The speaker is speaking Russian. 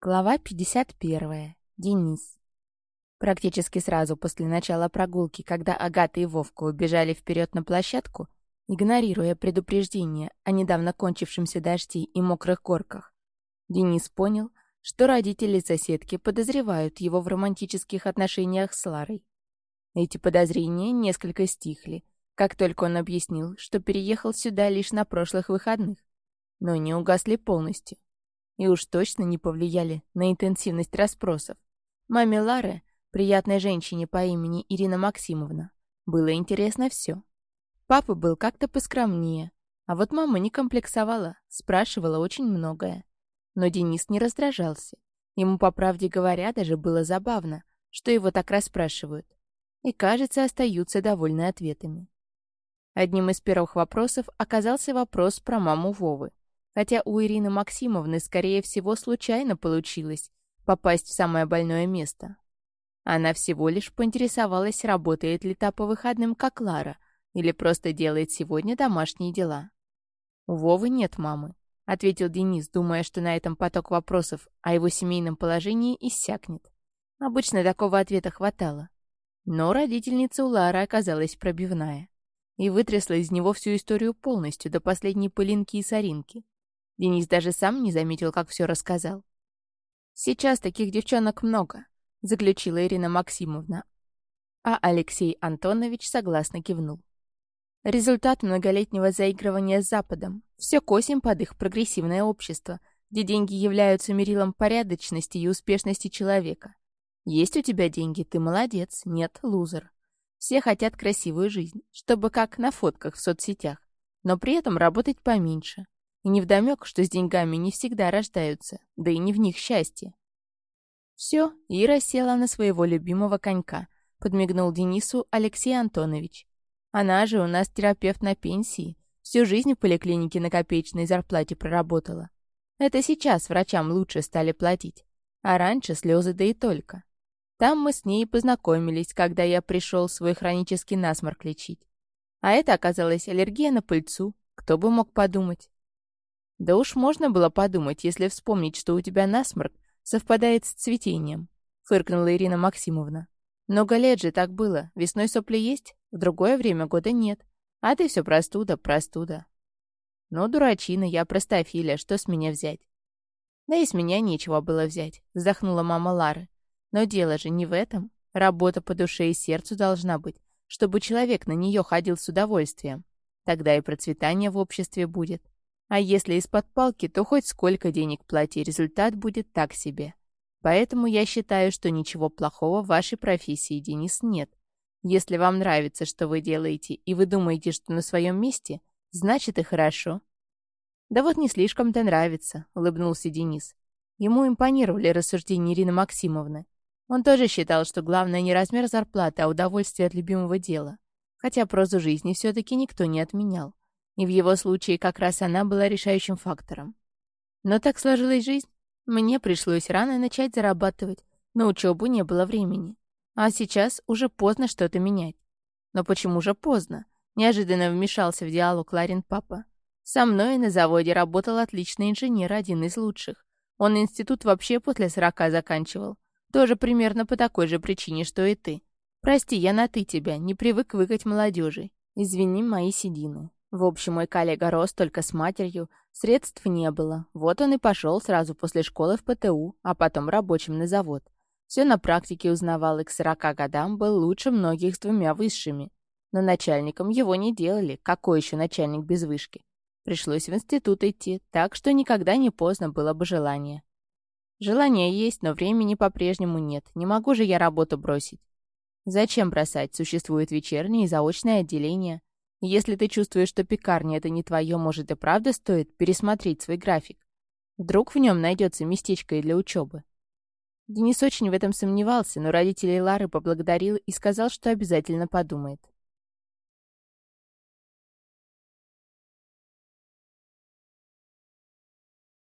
Глава 51. Денис. Практически сразу после начала прогулки, когда Агата и Вовка убежали вперед на площадку, игнорируя предупреждение о недавно кончившемся дожде и мокрых горках, Денис понял, что родители соседки подозревают его в романтических отношениях с Ларой. Эти подозрения несколько стихли, как только он объяснил, что переехал сюда лишь на прошлых выходных, но не угасли полностью и уж точно не повлияли на интенсивность расспросов. Маме Лары, приятной женщине по имени Ирина Максимовна, было интересно все. Папа был как-то поскромнее, а вот мама не комплексовала, спрашивала очень многое. Но Денис не раздражался. Ему, по правде говоря, даже было забавно, что его так расспрашивают. И, кажется, остаются довольны ответами. Одним из первых вопросов оказался вопрос про маму Вовы хотя у Ирины Максимовны, скорее всего, случайно получилось попасть в самое больное место. Она всего лишь поинтересовалась, работает ли та по выходным, как Лара, или просто делает сегодня домашние дела. «У Вовы нет мамы», — ответил Денис, думая, что на этом поток вопросов о его семейном положении иссякнет. Обычно такого ответа хватало. Но родительница у Лары оказалась пробивная и вытрясла из него всю историю полностью, до последней пылинки и соринки. Денис даже сам не заметил, как все рассказал. «Сейчас таких девчонок много», — заключила Ирина Максимовна. А Алексей Антонович согласно кивнул. Результат многолетнего заигрывания с Западом. Все косим под их прогрессивное общество, где деньги являются мерилом порядочности и успешности человека. Есть у тебя деньги, ты молодец, нет, лузер. Все хотят красивую жизнь, чтобы как на фотках в соцсетях, но при этом работать поменьше, и невдомек, что с деньгами не всегда рождаются, да и не в них счастье. Все, Ира села на своего любимого конька, подмигнул Денису Алексей Антонович. Она же у нас терапевт на пенсии, всю жизнь в поликлинике на копеечной зарплате проработала. Это сейчас врачам лучше стали платить, а раньше слезы да и только. Там мы с ней познакомились, когда я пришел свой хронический насморк лечить. А это оказалась аллергия на пыльцу, кто бы мог подумать. Да уж можно было подумать, если вспомнить, что у тебя насморк совпадает с цветением, фыркнула Ирина Максимовна. Много лет же так было. Весной сопли есть, в другое время года нет. А ты все простуда, простуда. Ну, дурачина, я простофиля, что с меня взять? Да и с меня нечего было взять, вздохнула мама Лары. Но дело же не в этом. Работа по душе и сердцу должна быть, чтобы человек на нее ходил с удовольствием. Тогда и процветание в обществе будет. А если из-под палки, то хоть сколько денег плати, результат будет так себе. Поэтому я считаю, что ничего плохого в вашей профессии, Денис, нет. Если вам нравится, что вы делаете, и вы думаете, что на своем месте, значит и хорошо. Да вот не слишком-то нравится, улыбнулся Денис. Ему импонировали рассуждения Ирины Максимовны. Он тоже считал, что главное не размер зарплаты, а удовольствие от любимого дела. Хотя прозу жизни все-таки никто не отменял. И в его случае как раз она была решающим фактором. Но так сложилась жизнь. Мне пришлось рано начать зарабатывать. На учебу не было времени. А сейчас уже поздно что-то менять. Но почему же поздно? Неожиданно вмешался в диалог Ларин папа. Со мной на заводе работал отличный инженер, один из лучших. Он институт вообще после сорока заканчивал. Тоже примерно по такой же причине, что и ты. Прости, я на «ты» тебя, не привык выкать молодежи. Извини мои седины. В общем, мой коллега рос только с матерью, средств не было. Вот он и пошел сразу после школы в ПТУ, а потом рабочим на завод. Все на практике узнавал и к сорока годам был лучше многих с двумя высшими. Но начальником его не делали. Какой еще начальник без вышки? Пришлось в институт идти, так что никогда не поздно было бы желание. Желание есть, но времени по-прежнему нет. Не могу же я работу бросить. Зачем бросать? Существует вечернее и заочное отделение. Если ты чувствуешь, что пекарня это не твое, может и правда стоит пересмотреть свой график. Вдруг в нем найдется местечко и для учебы. Денис очень в этом сомневался, но родителей Лары поблагодарил и сказал, что обязательно подумает.